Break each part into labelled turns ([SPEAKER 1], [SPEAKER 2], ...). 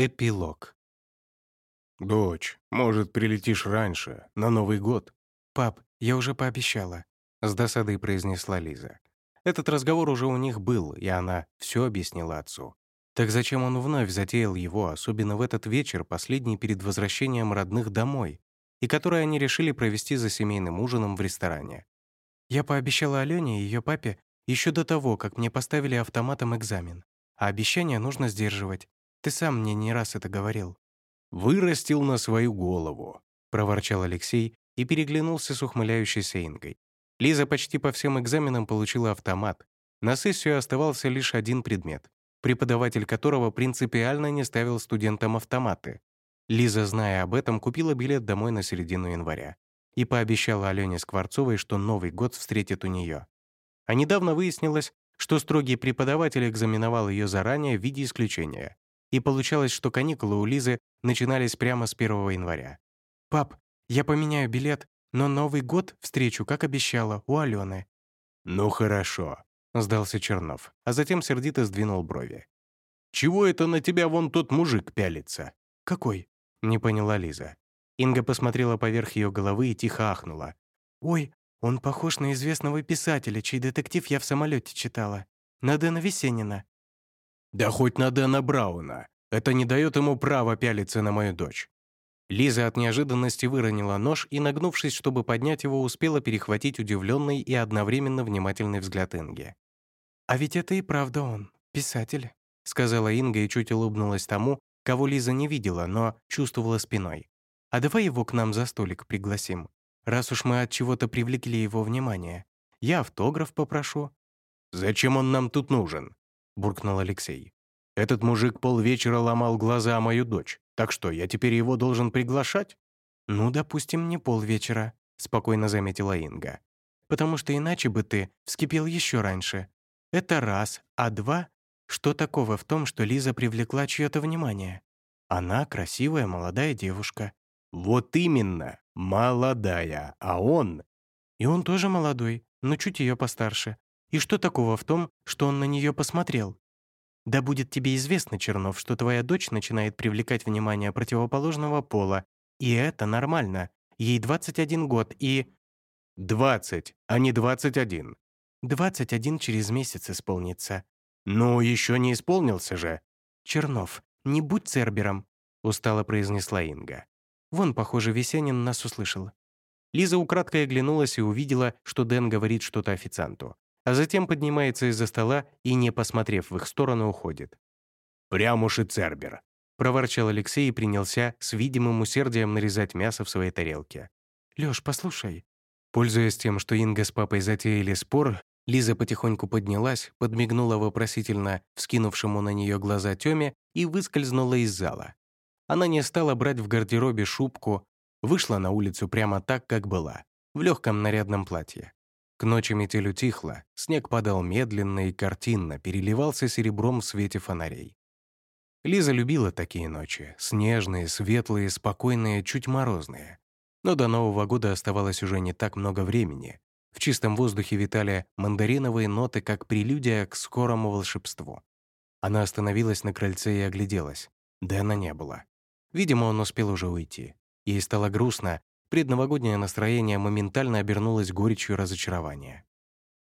[SPEAKER 1] Эпилог.
[SPEAKER 2] «Дочь, может, прилетишь раньше, на Новый год?»
[SPEAKER 1] «Пап, я уже пообещала», — с досадой произнесла Лиза. Этот разговор уже у них был, и она все объяснила отцу. Так зачем он вновь затеял его, особенно в этот вечер, последний перед возвращением родных домой, и который они решили провести за семейным ужином в ресторане? Я пообещала Алене и ее папе еще до того, как мне поставили автоматом экзамен. А обещания нужно сдерживать. Ты сам мне не раз это говорил».
[SPEAKER 2] «Вырастил на свою голову», —
[SPEAKER 1] проворчал Алексей и переглянулся с ухмыляющейся Ингой. Лиза почти по всем экзаменам получила автомат. На сессию оставался лишь один предмет, преподаватель которого принципиально не ставил студентам автоматы. Лиза, зная об этом, купила билет домой на середину января и пообещала Алене Скворцовой, что Новый год встретит у нее. А недавно выяснилось, что строгий преподаватель экзаменовал ее заранее в виде исключения. И получалось, что каникулы у Лизы начинались прямо с 1 января. «Пап, я поменяю билет, но Новый год встречу, как обещала, у Алены».
[SPEAKER 2] «Ну хорошо», — сдался Чернов, а затем сердито сдвинул брови. «Чего это на тебя вон тот мужик пялится?»
[SPEAKER 1] «Какой?» — не поняла Лиза. Инга посмотрела поверх ее головы и тихо ахнула. «Ой, он похож на известного писателя, чей детектив я в самолете читала. На Дэна Весенина.
[SPEAKER 2] Да хоть на Дэна Брауна. Это не дает ему права пялиться на мою дочь.
[SPEAKER 1] Лиза от неожиданности выронила нож и, нагнувшись, чтобы поднять его, успела перехватить удивленный и одновременно внимательный взгляд Инги. «А ведь это и правда он, писатель», — сказала Инга и чуть улыбнулась тому, кого Лиза не видела, но чувствовала спиной. «А давай его к нам за столик пригласим, раз уж мы от чего-то привлекли его внимание. Я автограф попрошу».
[SPEAKER 2] «Зачем он нам тут нужен?» Буркнул Алексей. «Этот мужик полвечера ломал глаза о мою дочь. Так что, я теперь его должен приглашать?»
[SPEAKER 1] «Ну, допустим, не полвечера», — спокойно заметила Инга. «Потому что иначе бы ты вскипел еще раньше. Это раз. А два? Что такого в том, что Лиза привлекла чье-то внимание? Она красивая молодая девушка».
[SPEAKER 2] «Вот именно, молодая, а он...»
[SPEAKER 1] «И он тоже молодой, но чуть ее постарше. И что такого в том, что он на нее посмотрел? Да будет тебе известно, Чернов, что твоя дочь начинает привлекать внимание противоположного пола, и это нормально. Ей 21 год и...
[SPEAKER 2] 20, а не 21.
[SPEAKER 1] 21 через месяц исполнится.
[SPEAKER 2] Ну, еще не исполнился же.
[SPEAKER 1] Чернов, не будь цербером, устало произнесла Инга. Вон, похоже, Весенин нас услышал. Лиза украдкой оглянулась и увидела, что Дэн говорит что-то официанту а затем поднимается из-за стола и, не посмотрев в их сторону, уходит.
[SPEAKER 2] «Прям уж и Цербер», —
[SPEAKER 1] проворчал Алексей и принялся с видимым усердием нарезать мясо в своей тарелке. «Лёш, послушай». Пользуясь тем, что Инга с папой затеяли спор, Лиза потихоньку поднялась, подмигнула вопросительно вскинувшему на нее глаза Тёме и выскользнула из зала. Она не стала брать в гардеробе шубку, вышла на улицу прямо так, как была, в легком нарядном платье. К ночи метель утихла, снег падал медленно и картинно, переливался серебром в свете фонарей. Лиза любила такие ночи, снежные, светлые, спокойные, чуть морозные. Но до Нового года оставалось уже не так много времени. В чистом воздухе витали мандариновые ноты, как прелюдия к скорому волшебству. Она остановилась на крыльце и огляделась. Дэна не было. Видимо, он успел уже уйти. Ей стало грустно, Предновогоднее настроение моментально обернулось горечью разочарования.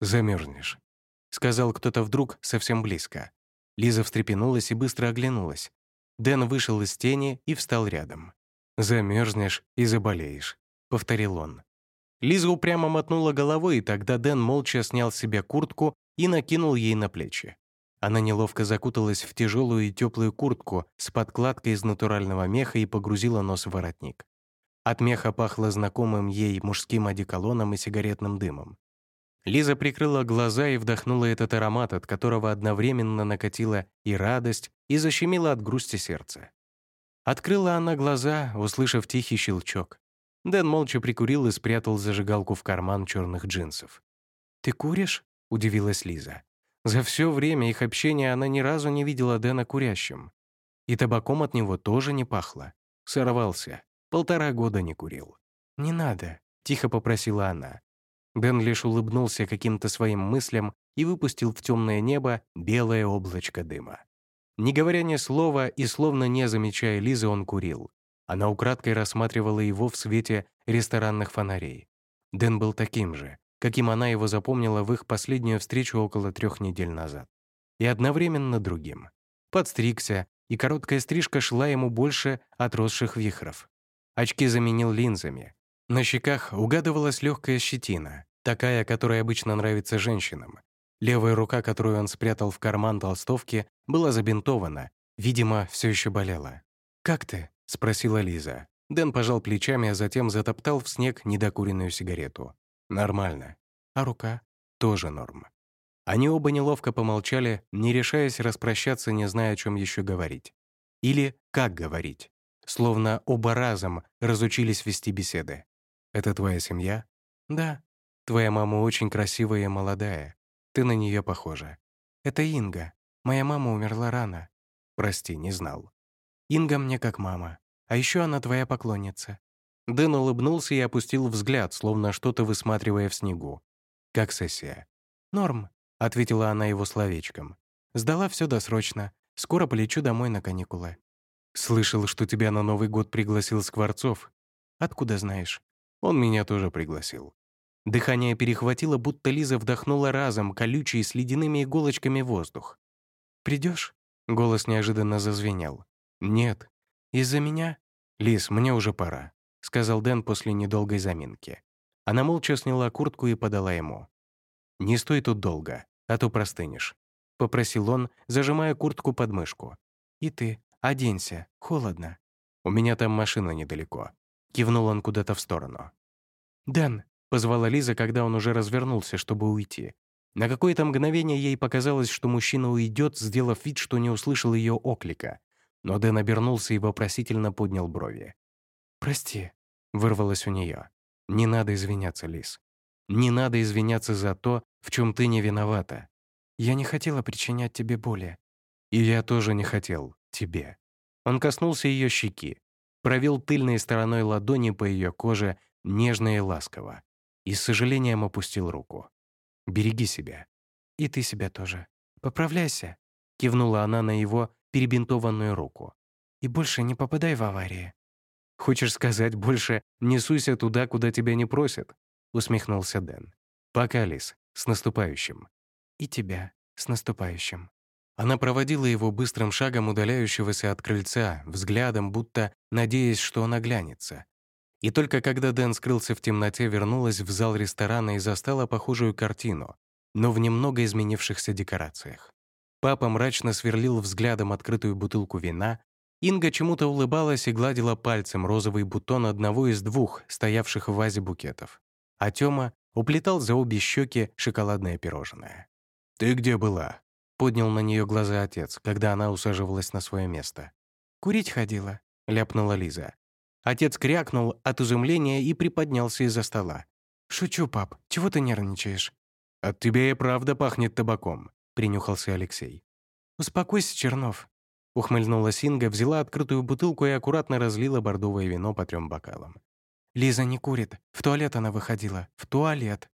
[SPEAKER 1] «Замерзнешь», — сказал кто-то вдруг совсем близко. Лиза встрепенулась и быстро оглянулась. Дэн вышел из тени и встал рядом. «Замерзнешь и заболеешь», — повторил он. Лиза упрямо мотнула головой, и тогда Дэн молча снял с себя куртку и накинул ей на плечи. Она неловко закуталась в тяжелую и теплую куртку с подкладкой из натурального меха и погрузила нос в воротник. От меха пахло знакомым ей мужским одеколоном и сигаретным дымом. Лиза прикрыла глаза и вдохнула этот аромат, от которого одновременно накатила и радость, и защемила от грусти сердце. Открыла она глаза, услышав тихий щелчок. Дэн молча прикурил и спрятал зажигалку в карман черных джинсов. «Ты куришь?» — удивилась Лиза. За все время их общения она ни разу не видела Дэна курящим. И табаком от него тоже не пахло. Сорвался. Полтора года не курил. «Не надо», — тихо попросила она. Дэн лишь улыбнулся каким-то своим мыслям и выпустил в темное небо белое облачко дыма. Не говоря ни слова и словно не замечая Лизы, он курил. Она украдкой рассматривала его в свете ресторанных фонарей. Дэн был таким же, каким она его запомнила в их последнюю встречу около трех недель назад. И одновременно другим. Подстригся, и короткая стрижка шла ему больше отросших вихров. Очки заменил линзами. На щеках угадывалась легкая щетина, такая, которая обычно нравится женщинам. Левая рука, которую он спрятал в карман толстовки, была забинтована, видимо, все еще болела. «Как ты?» — спросила Лиза. Дэн пожал плечами, а затем затоптал в снег недокуренную сигарету. «Нормально. А рука?» «Тоже норм». Они оба неловко помолчали, не решаясь распрощаться, не зная, о чем еще говорить. Или как говорить. Словно оба разом разучились вести беседы. «Это твоя семья?» «Да. Твоя мама очень красивая и молодая. Ты на нее похожа. Это Инга. Моя мама умерла рано. Прости, не знал. Инга мне как мама. А еще она твоя поклонница». Дэн улыбнулся и опустил взгляд, словно что-то высматривая в снегу. «Как сессия?» «Норм», — ответила она его словечком. «Сдала все досрочно. Скоро полечу домой на каникулы». «Слышал, что тебя на Новый год пригласил Скворцов. Откуда знаешь?» «Он меня тоже пригласил». Дыхание перехватило, будто Лиза вдохнула разом, колючий, с ледяными иголочками воздух. Придешь? Голос неожиданно зазвенел. «Нет. Из-за меня?» «Лиз, мне уже пора», — сказал Дэн после недолгой заминки. Она молча сняла куртку и подала ему. «Не стой тут долго, а то простынешь», — попросил он, зажимая куртку под мышку. «И ты, оденься, холодно». «У меня там машина недалеко», — кивнул он куда-то в сторону. «Дэн», — позвала Лиза, когда он уже развернулся, чтобы уйти. На какое-то мгновение ей показалось, что мужчина уйдет, сделав вид, что не услышал ее оклика. Но Дэн обернулся и вопросительно поднял брови. «Прости», — вырвалось у нее. «Не надо извиняться, Лиз. Не надо извиняться за то, в чем ты не виновата. Я не хотела причинять тебе боли. И я тоже не хотел тебе». Он коснулся ее щеки, провел тыльной стороной ладони по ее коже нежно и ласково, и с сожалением опустил руку. «Береги себя. И ты себя тоже. Поправляйся», — кивнула она на его перебинтованную руку. «И больше не попадай в аварии». «Хочешь сказать, больше не суйся туда, куда тебя не просят?» — усмехнулся Дэн. «Пока, Лис, с наступающим». «И тебя, с наступающим». Она проводила его быстрым шагом удаляющегося от крыльца, взглядом, будто надеясь, что он оглянется. И только когда Дэн скрылся в темноте, вернулась в зал ресторана и застала похожую картину, но в немного изменившихся декорациях. Папа мрачно сверлил взглядом открытую бутылку вина, Инга чему-то улыбалась и гладила пальцем розовый бутон одного из двух стоявших в вазе букетов. А Тёма уплетал за обе щеки шоколадное пирожное. «Ты где была?» — поднял на нее глаза отец, когда она усаживалась на свое место. «Курить ходила», — ляпнула Лиза. Отец крякнул от изумления и приподнялся из-за стола. «Шучу, пап. Чего ты нервничаешь?» «От тебя и правда пахнет табаком», — принюхался Алексей. «Успокойся, Чернов». Ухмыльнулась Инга, взяла открытую бутылку и аккуратно разлила бордовое вино по трем бокалам. «Лиза не курит. В туалет она выходила. В туалет».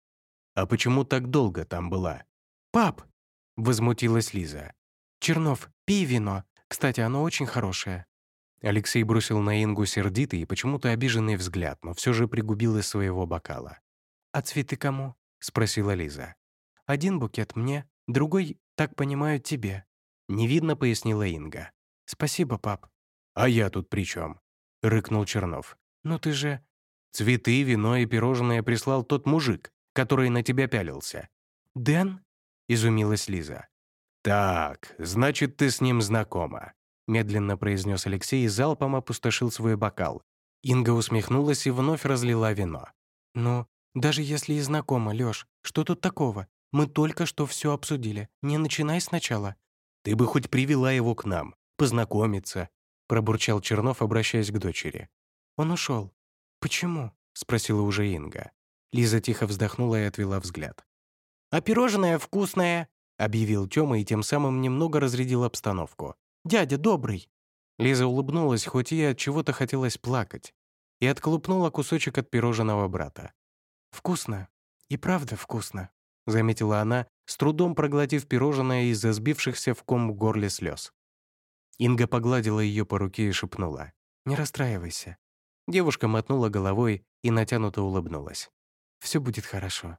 [SPEAKER 2] «А почему так долго там была?»
[SPEAKER 1] «Пап!» — возмутилась Лиза. «Чернов, пей вино. Кстати, оно очень хорошее». Алексей бросил на Ингу сердитый и почему-то обиженный взгляд, но все же пригубил из своего бокала. «А цветы кому?» — спросила Лиза. «Один букет мне, другой, так понимаю, тебе», — невидно пояснила Инга. «Спасибо, пап».
[SPEAKER 2] «А я тут при чем? рыкнул Чернов.
[SPEAKER 1] «Ну ты же...»
[SPEAKER 2] «Цветы, вино и пирожное прислал тот мужик, который на тебя пялился».
[SPEAKER 1] «Дэн?» — изумилась Лиза.
[SPEAKER 2] «Так, значит, ты с ним знакома», медленно произнес Алексей и залпом опустошил свой бокал. Инга усмехнулась и вновь разлила вино.
[SPEAKER 1] «Ну, даже если и знакома, Лёш, что тут такого? Мы только что все обсудили. Не начинай сначала».
[SPEAKER 2] «Ты бы хоть привела его к нам, познакомиться», пробурчал Чернов, обращаясь к дочери.
[SPEAKER 1] «Он ушел. Почему?» спросила уже Инга. Лиза тихо вздохнула и отвела взгляд. «А пирожное вкусное!» объявил Тёма и тем самым немного разрядил обстановку. Дядя добрый!» Лиза улыбнулась, хоть ей от чего-то хотелось плакать, и отколупнула кусочек от пирожного брата. «Вкусно. И правда вкусно», — заметила она, с трудом проглотив пирожное из-за сбившихся в ком в горле слез. Инга погладила ее по руке и шепнула. «Не расстраивайся». Девушка мотнула головой и натянуто улыбнулась. «Все будет хорошо».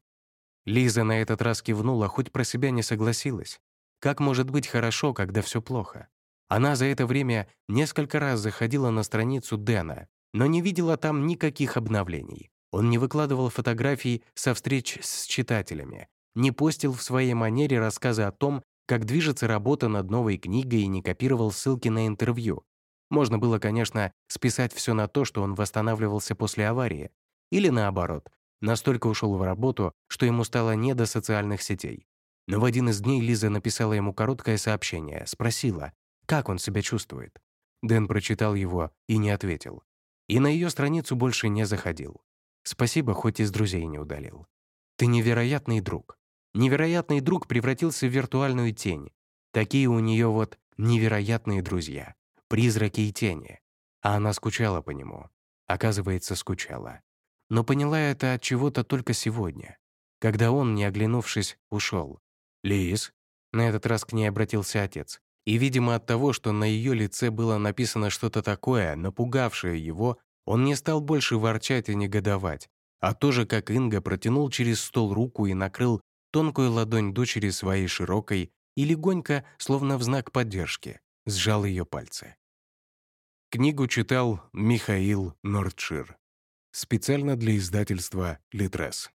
[SPEAKER 1] Лиза на этот раз кивнула, хоть про себя не согласилась. Как может быть хорошо, когда все плохо? Она за это время несколько раз заходила на страницу Дэна, но не видела там никаких обновлений. Он не выкладывал фотографий со встреч с читателями, не постил в своей манере рассказы о том, как движется работа над новой книгой и не копировал ссылки на интервью. Можно было, конечно, списать все на то, что он восстанавливался после аварии. Или наоборот, настолько ушел в работу, что ему стало не до социальных сетей. Но в один из дней Лиза написала ему короткое сообщение, спросила, как он себя чувствует. Дэн прочитал его и не ответил. И на ее страницу больше не заходил. Спасибо, хоть из друзей не удалил. Ты невероятный друг. Невероятный друг превратился в виртуальную тень. Такие у нее вот невероятные друзья. Призраки и тени. А она скучала по нему. Оказывается, скучала. Но поняла это от чего-то только сегодня, когда он, не оглянувшись, ушел. «Лиз?» На этот раз к ней обратился отец. И, видимо, от того, что на ее лице было написано что-то такое, напугавшее его, он не стал больше ворчать и негодовать, а тоже, как Инга, протянул через стол руку и накрыл тонкую ладонь дочери своей широкой и легонько, словно в знак поддержки, сжал ее пальцы. Книгу читал Михаил Нордшир. Специально для издательства «Литрес».